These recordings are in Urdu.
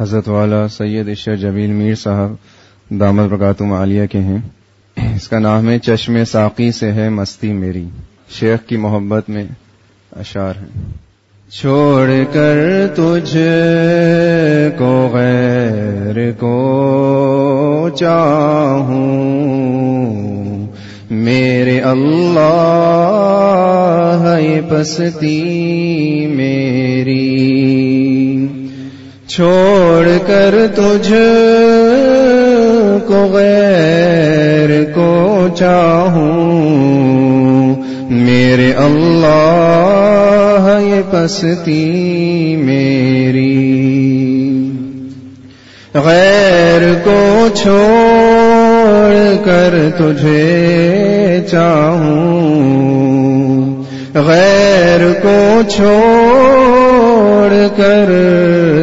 حضرت والا سید اشر جبیل میر صاحب دامد پرکاتم عالیہ کے ہیں۔ اس کا نام ہے چشم ساقی سے ہے مستی میری۔ شیخ کی محبت میں اشار ہیں۔ چھوڑ کر تجھ کو غیر کو چاہوں۔ میرے اللہ ہے پستی میری۔ چھوڑ کر تجھ کو غیر کو چاہوں۔ میرے اللہ، یہ پستی میری۔ غیر کو چھوڑ کر تجھے چاہوں۔ غیر کو چھوڑ کر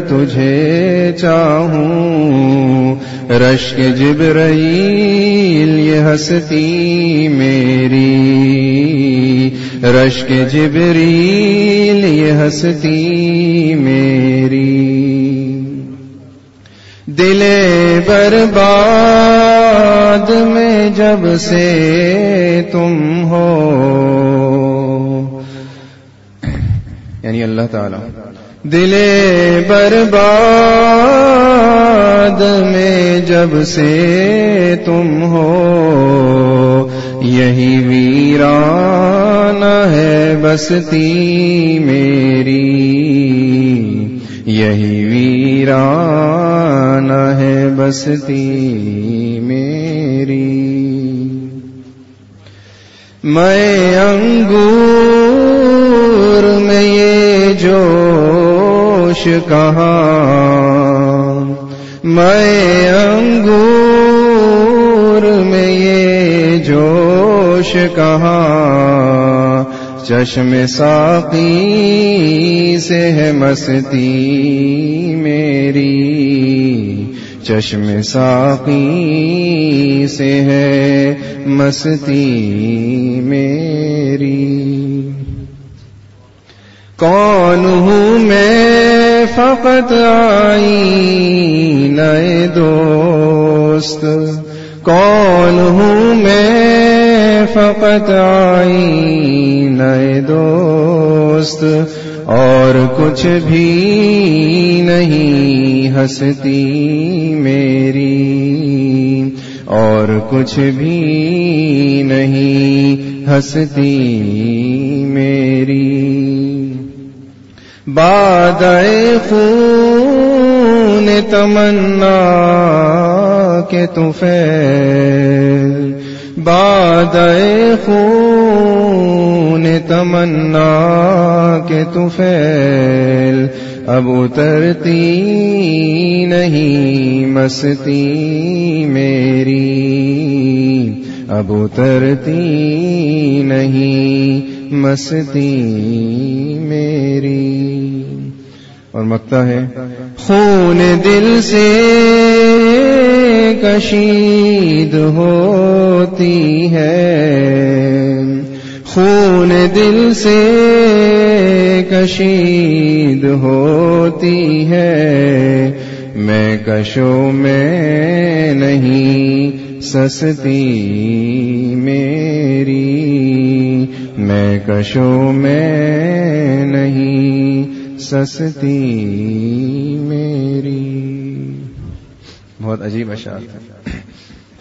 تجھے چاہوں۔ رشک جبرائیل، یہ ہستی میری۔ رشک جبریل یہ ہستی میری۔ دل برباد میں جب سے تم ہو۔ یعنی اللہ تعالی۔ دل برباد میں جب سے تم ہو، یہی ویران ہے بستی میری۔ یہی ویران ہے بستی میری۔ میں انگور میں یہ جو جوش کہاں؟ میں انگور میں یہ جوش کہاں؟ چشم ساقی سے ہے مستی میری۔ چشم ساقی سے ہے مستی میری۔ کون ہوں میں فقط آئی نئے دوست، کون ہوں میں؟ فقط آئی نئے دوست، اور کچھ بھی نہیں ہستی میری، اور کچھ بھی نہیں ہستی میری۔ باد خون تمنا کے تفیل باد خون تمنا کے تفیل اب اترتی نہیں مستی میری۔ اب اترتی نہیں مستی میری۔ اور مکتا ہے۔ خون دل سے کشید ہوتی ہے۔ خون دل سے کشید ہوتی ہے۔ میں کشو میں نہیں سستی میری۔ میں کشو میں نہیں سستی میری۔ بہت عجیب اشعار ہے